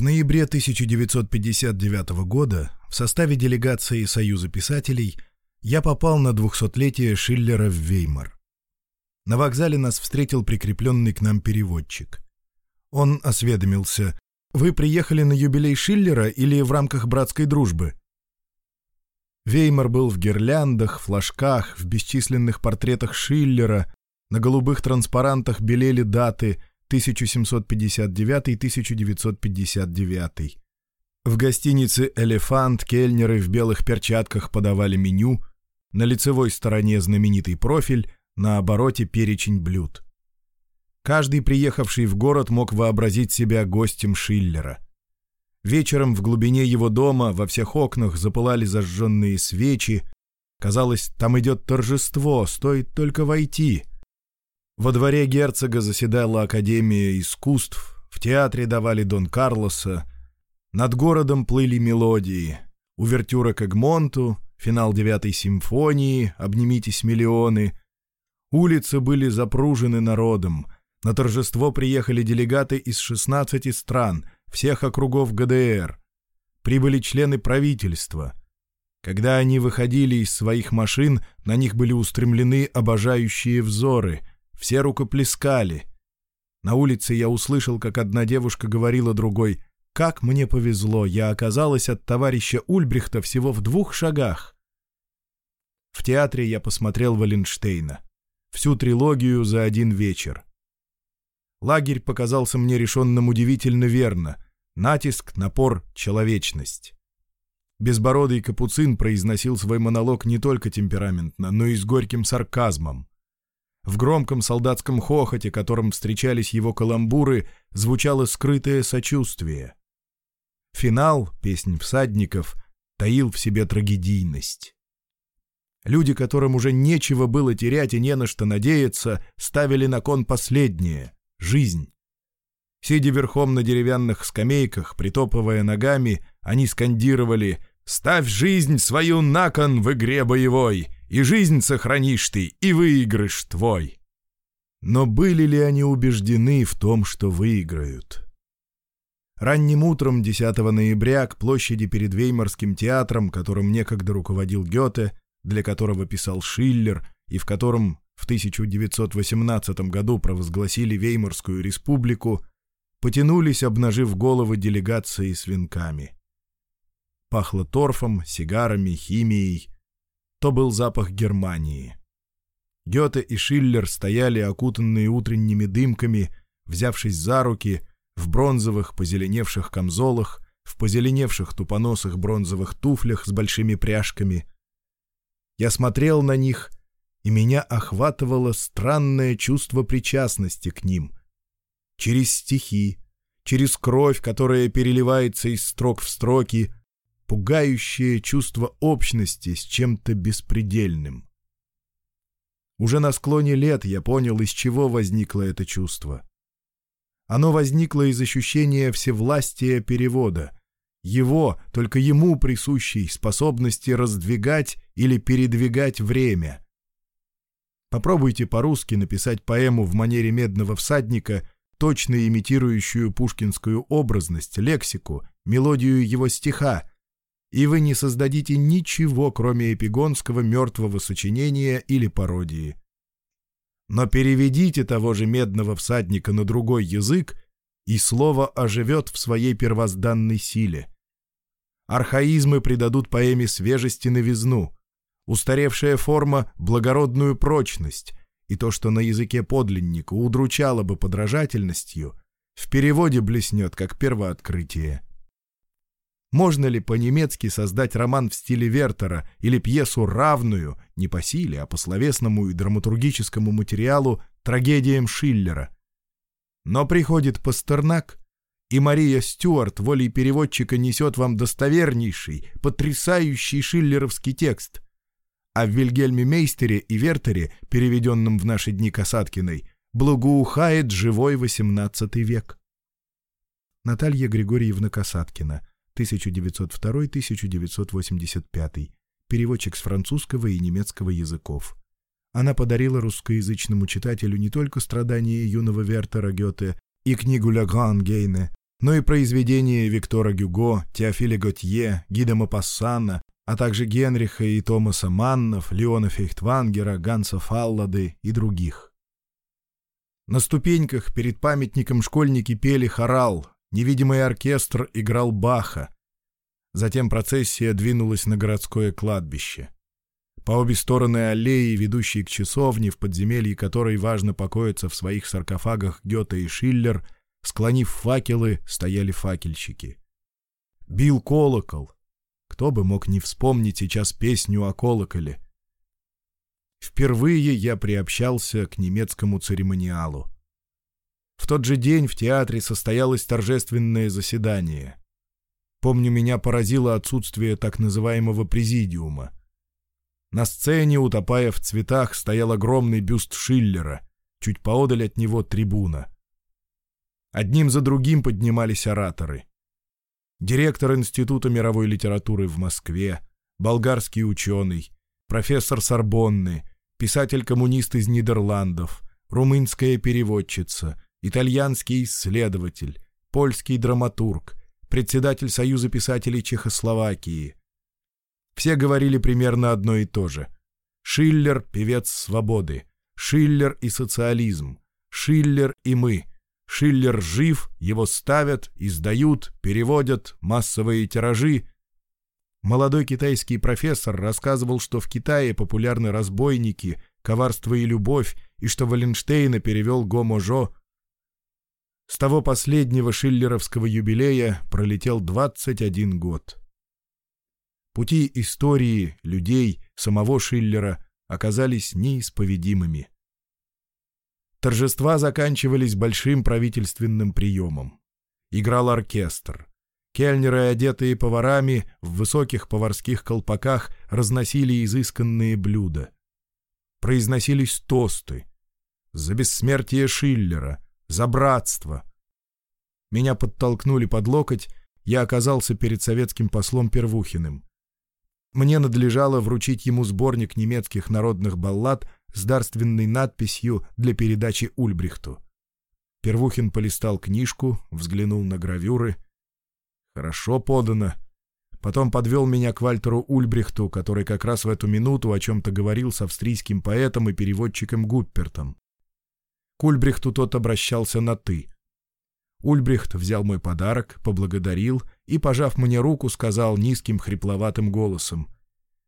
В ноябре 1959 года в составе делегации Союза писателей я попал на 200-летие Шиллера в Веймар. На вокзале нас встретил прикрепленный к нам переводчик. Он осведомился, «Вы приехали на юбилей Шиллера или в рамках братской дружбы?» Веймар был в гирляндах, флажках, в бесчисленных портретах Шиллера, на голубых транспарантах белели даты — 1759-1959. В гостинице «Элефант» кельнеры в белых перчатках подавали меню, на лицевой стороне знаменитый профиль, на обороте перечень блюд. Каждый приехавший в город мог вообразить себя гостем Шиллера. Вечером в глубине его дома во всех окнах запылали зажженные свечи. Казалось, там идет торжество, стоит только войти — во дворе герцога заседала Академия искусств, в театре давали Дон Карлоса, над городом плыли мелодии, увертюра к Эгмонту, финал девятой симфонии «Обнимитесь миллионы». Улицы были запружены народом, на торжество приехали делегаты из 16 стран, всех округов ГДР. Прибыли члены правительства. Когда они выходили из своих машин, на них были устремлены обожающие взоры — все рукоплескали. На улице я услышал, как одна девушка говорила другой «Как мне повезло, я оказалась от товарища Ульбрихта всего в двух шагах». В театре я посмотрел Валенштейна. Всю трилогию за один вечер. Лагерь показался мне решенным удивительно верно. Натиск, напор, человечность. Безбородый капуцин произносил свой монолог не только темпераментно, но и с горьким сарказмом. В громком солдатском хохоте, которым встречались его каламбуры, звучало скрытое сочувствие. Финал песни всадников таил в себе трагедийность. Люди, которым уже нечего было терять и не на что надеяться, ставили на кон последнее — жизнь. Сидя верхом на деревянных скамейках, притопывая ногами, они скандировали «Ставь жизнь свою на кон в игре боевой!» и жизнь сохранишь ты, и выигрыш твой. Но были ли они убеждены в том, что выиграют? Ранним утром 10 ноября к площади перед Веймарским театром, которым некогда руководил Гёте, для которого писал Шиллер и в котором в 1918 году провозгласили Веймарскую республику, потянулись, обнажив головы делегации с венками. Пахло торфом, сигарами, химией, то был запах Германии. Гёте и Шиллер стояли, окутанные утренними дымками, взявшись за руки, в бронзовых позеленевших камзолах, в позеленевших тупоносых бронзовых туфлях с большими пряжками. Я смотрел на них, и меня охватывало странное чувство причастности к ним. Через стихи, через кровь, которая переливается из строк в строки — пугающее чувство общности с чем-то беспредельным. Уже на склоне лет я понял, из чего возникло это чувство. Оно возникло из ощущения всевластия перевода — его, только ему присущей способности раздвигать или передвигать время. Попробуйте по-русски написать поэму в манере медного всадника, точно имитирующую пушкинскую образность, лексику, мелодию его стиха, и вы не создадите ничего, кроме эпигонского мертвого сочинения или пародии. Но переведите того же медного всадника на другой язык, и слово оживет в своей первозданной силе. Архаизмы придадут поэме свежесть и новизну, устаревшая форма — благородную прочность, и то, что на языке подлинника удручало бы подражательностью, в переводе блеснет, как первооткрытие. Можно ли по-немецки создать роман в стиле Вертера или пьесу равную, не по силе, а по словесному и драматургическому материалу, трагедиям Шиллера? Но приходит Пастернак, и Мария Стюарт волей переводчика несет вам достовернейший, потрясающий шиллеровский текст. А в Вильгельме Мейстере и Вертере, переведенном в наши дни Касаткиной, благоухает живой XVIII век. Наталья Григорьевна Касаткина – 1902-1985, переводчик с французского и немецкого языков. Она подарила русскоязычному читателю не только страдания юного Вертера Гёте и книгу «Ля Гран Гейне», но и произведения Виктора Гюго, Теофиля Готье, Гида Мапассана, а также Генриха и Томаса Маннов, Леона Фейхтвангера, Ганса Фаллады и других. На ступеньках перед памятником школьники пели хорал, Невидимый оркестр играл Баха. Затем процессия двинулась на городское кладбище. По обе стороны аллеи, ведущей к часовне, в подземелье которой важно покоятся в своих саркофагах Гёте и Шиллер, склонив факелы, стояли факельщики. Бил колокол. Кто бы мог не вспомнить сейчас песню о колоколе? Впервые я приобщался к немецкому церемониалу. В тот же день в театре состоялось торжественное заседание. Помню, меня поразило отсутствие так называемого президиума. На сцене, утопая в цветах, стоял огромный бюст Шиллера, чуть поодаль от него трибуна. Одним за другим поднимались ораторы. Директор Института мировой литературы в Москве, болгарский ученый, профессор Сорбонны, писатель-коммунист из Нидерландов, румынская переводчица — итальянский исследователь, польский драматург, председатель Союза писателей Чехословакии. Все говорили примерно одно и то же. Шиллер — певец свободы, Шиллер и социализм, Шиллер и мы. Шиллер жив, его ставят, издают, переводят, массовые тиражи. Молодой китайский профессор рассказывал, что в Китае популярны разбойники, коварство и любовь, и что Валенштейна перевел Гоможо. С того последнего шиллеровского юбилея пролетел 21 год. Пути истории, людей, самого Шиллера оказались неисповедимыми. Торжества заканчивались большим правительственным приемом. Играл оркестр. Кельнеры, одетые поварами, в высоких поварских колпаках разносили изысканные блюда. Произносились тосты. За бессмертие Шиллера — Забратство. Меня подтолкнули под локоть, я оказался перед советским послом Первухиным. Мне надлежало вручить ему сборник немецких народных баллад с дарственной надписью для передачи Ульбрихту. Первухин полистал книжку, взглянул на гравюры. «Хорошо подано», Потом подвел меня к Вальтеру Ульбрихту, который как раз в эту минуту о чем-то говорил с австрийским поэтом и переводчиком Гуппертом. Кульбрихту тот обращался на «ты». Ульбрихт взял мой подарок, поблагодарил и, пожав мне руку, сказал низким хрипловатым голосом.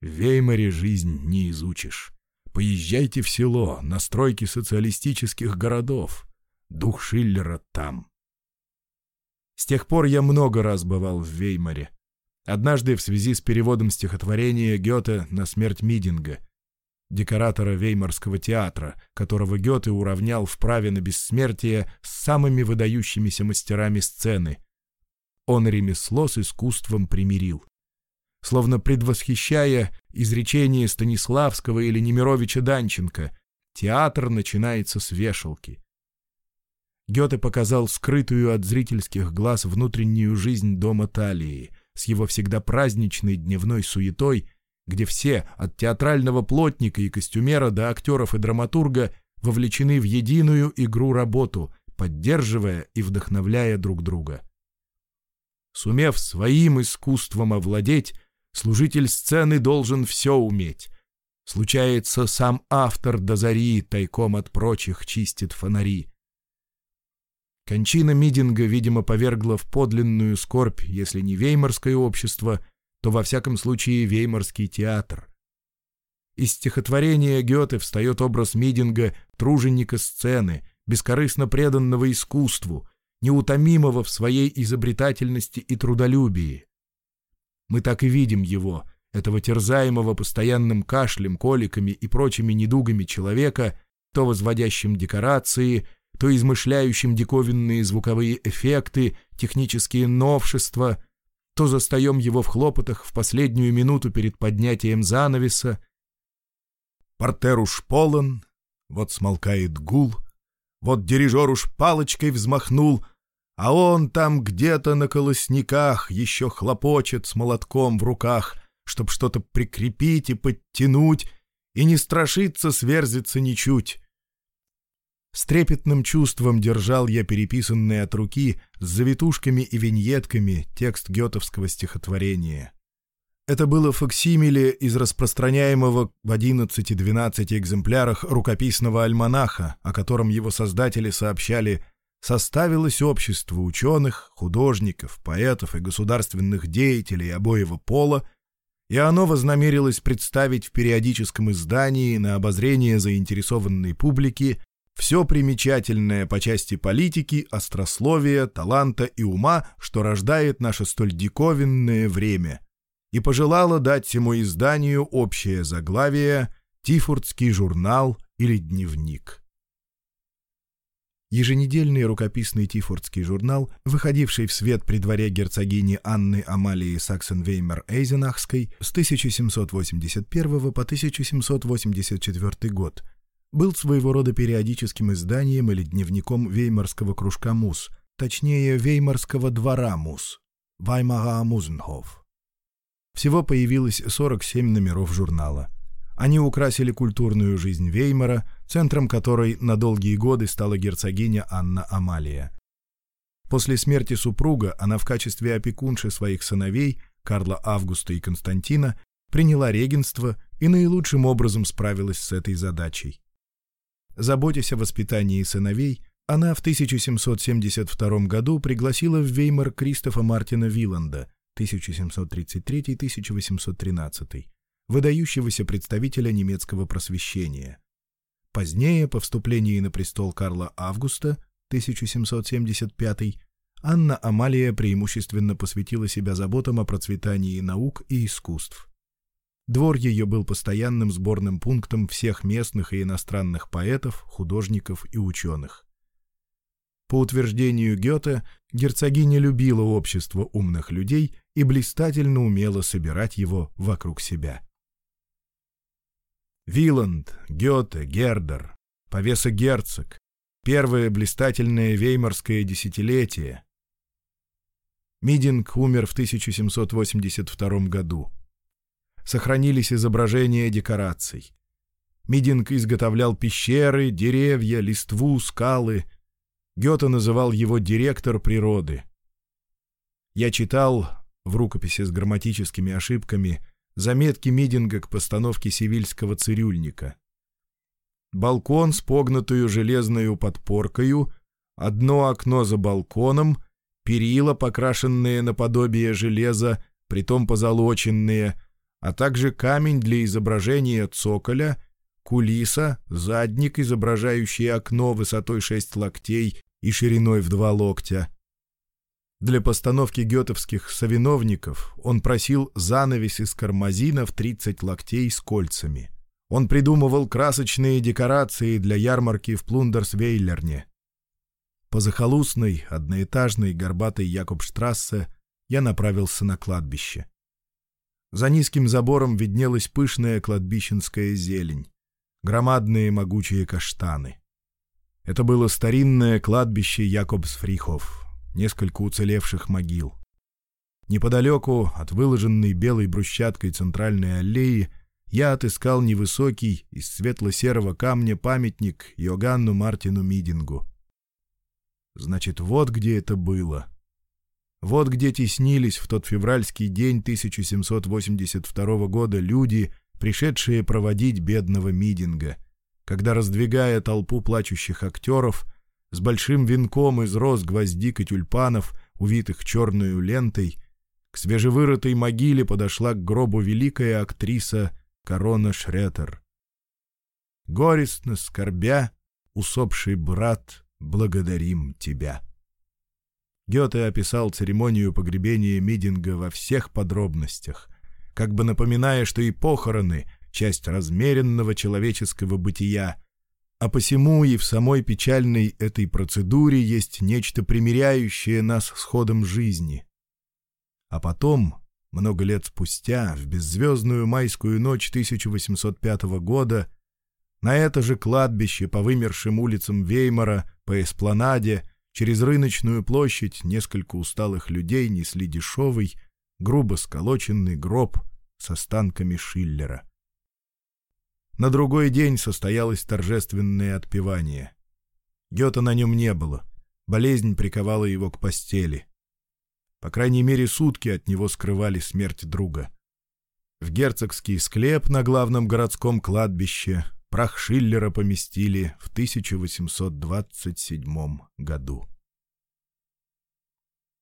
«В Веймаре жизнь не изучишь. Поезжайте в село, на стройки социалистических городов. Дух Шиллера там». С тех пор я много раз бывал в Веймаре. Однажды в связи с переводом стихотворения Гёте на смерть Мидинга — декоратора Веймарского театра, которого Гёте уравнял в праве на бессмертие с самыми выдающимися мастерами сцены. Он ремесло с искусством примирил. Словно предвосхищая изречение Станиславского или Немировича Данченко, театр начинается с вешалки. Гёте показал скрытую от зрительских глаз внутреннюю жизнь дома Талии — с его всегда праздничной дневной суетой где все, от театрального плотника и костюмера до актеров и драматурга, вовлечены в единую игру-работу, поддерживая и вдохновляя друг друга. Сумев своим искусством овладеть, служитель сцены должен все уметь. Случается, сам автор до зари тайком от прочих чистит фонари. Кончина Мидинга, видимо, повергла в подлинную скорбь, если не веймарское общество — то во всяком случае Веймарский театр. Из стихотворения Гёте встает образ Мидинга, труженика сцены, бескорыстно преданного искусству, неутомимого в своей изобретательности и трудолюбии. Мы так и видим его, этого терзаемого постоянным кашлем, коликами и прочими недугами человека, то возводящим декорации, то измышляющим диковинные звуковые эффекты, технические новшества — то застаем его в хлопотах в последнюю минуту перед поднятием занавеса. Портер уж полон, вот смолкает гул, вот дирижер уж палочкой взмахнул, а он там где-то на колосниках еще хлопочет с молотком в руках, чтоб что-то прикрепить и подтянуть, и не страшиться сверзиться ничуть. С трепетным чувством держал я переписанный от руки с завитушками и виньетками текст гетовского стихотворения. Это было факсимиле из распространяемого в 11-12 экземплярах рукописного альманаха, о котором его создатели сообщали «составилось общество ученых, художников, поэтов и государственных деятелей обоего пола, и оно вознамерилось представить в периодическом издании на обозрение заинтересованной публики Все примечательное по части политики, острословия, таланта и ума, что рождает наше столь диковинное время, и пожелала дать ему изданию общее заглавие «Тифурдский журнал» или «Дневник». Еженедельный рукописный Тифордский журнал, выходивший в свет при дворе герцогини Анны Амалии Саксен-Веймер-Эйзенахской с 1781 по 1784 год, был своего рода периодическим изданием или дневником веймарского кружка МУС, точнее, веймарского двора МУС, Ваймара Музенхоф. Всего появилось 47 номеров журнала. Они украсили культурную жизнь Веймара, центром которой на долгие годы стала герцогиня Анна Амалия. После смерти супруга она в качестве опекунши своих сыновей, Карла Августа и Константина, приняла регенство и наилучшим образом справилась с этой задачей. Заботясь о воспитании сыновей, она в 1772 году пригласила в Веймар Кристофа Мартина Виланда 1733-1813, выдающегося представителя немецкого просвещения. Позднее, по вступлении на престол Карла Августа 1775, Анна Амалия преимущественно посвятила себя заботам о процветании наук и искусств. Двор ее был постоянным сборным пунктом всех местных и иностранных поэтов, художников и ученых. По утверждению Гёте, герцогиня любила общество умных людей и блистательно умела собирать его вокруг себя. Виланд, Гёте, Гердер, Повеса Герцог, первое блистательное веймарское десятилетие. Мидинг умер в 1782 году сохранились изображения декораций. Мидинг изготовлял пещеры, деревья, листву, скалы. Гёте называл его «директор природы». Я читал в рукописи с грамматическими ошибками заметки Мидинга к постановке сивильского цирюльника. Балкон с погнутую железную подпоркою, одно окно за балконом, перила, покрашенные наподобие железа, притом позолоченные — а также камень для изображения цоколя, кулиса, задник, изображающий окно высотой 6 локтей и шириной в 2 локтя. Для постановки гетовских совиновников он просил занавес из кармазина в 30 локтей с кольцами. Он придумывал красочные декорации для ярмарки в Плундерсвейлерне. По захолустной, одноэтажной, горбатой Якобштрассе я направился на кладбище — за низким забором виднелась пышная кладбищенская зелень, громадные могучие каштаны. Это было старинное кладбище Якобсфрихов, несколько уцелевших могил. Неподалеку от выложенной белой брусчаткой центральной аллеи я отыскал невысокий из светло-серого камня памятник Йоганну Мартину Мидингу. Значит, вот где это было. Вот где теснились в тот февральский день 1782 года люди, пришедшие проводить бедного Мидинга, когда, раздвигая толпу плачущих актеров, с большим венком из роз гвоздик и тюльпанов, увитых черную лентой, к свежевырытой могиле подошла к гробу великая актриса Корона Шретер. Горестно скорбя, усопший брат, благодарим тебя. Гёте описал церемонию погребения Мидинга во всех подробностях, как бы напоминая, что и похороны — часть размеренного человеческого бытия, а посему и в самой печальной этой процедуре есть нечто примиряющее нас с ходом жизни. А потом, много лет спустя, в беззвездную майскую ночь 1805 года, на это же кладбище по вымершим улицам Веймара, по эспланаде — Через рыночную площадь несколько усталых людей несли дешевый, грубо сколоченный гроб с останками Шиллера. На другой день состоялось торжественное отпевание. Гёта на нем не было, болезнь приковала его к постели. По крайней мере, сутки от него скрывали смерть друга. В герцогский склеп на главном городском кладбище Прах Шиллера поместили в 1827 году.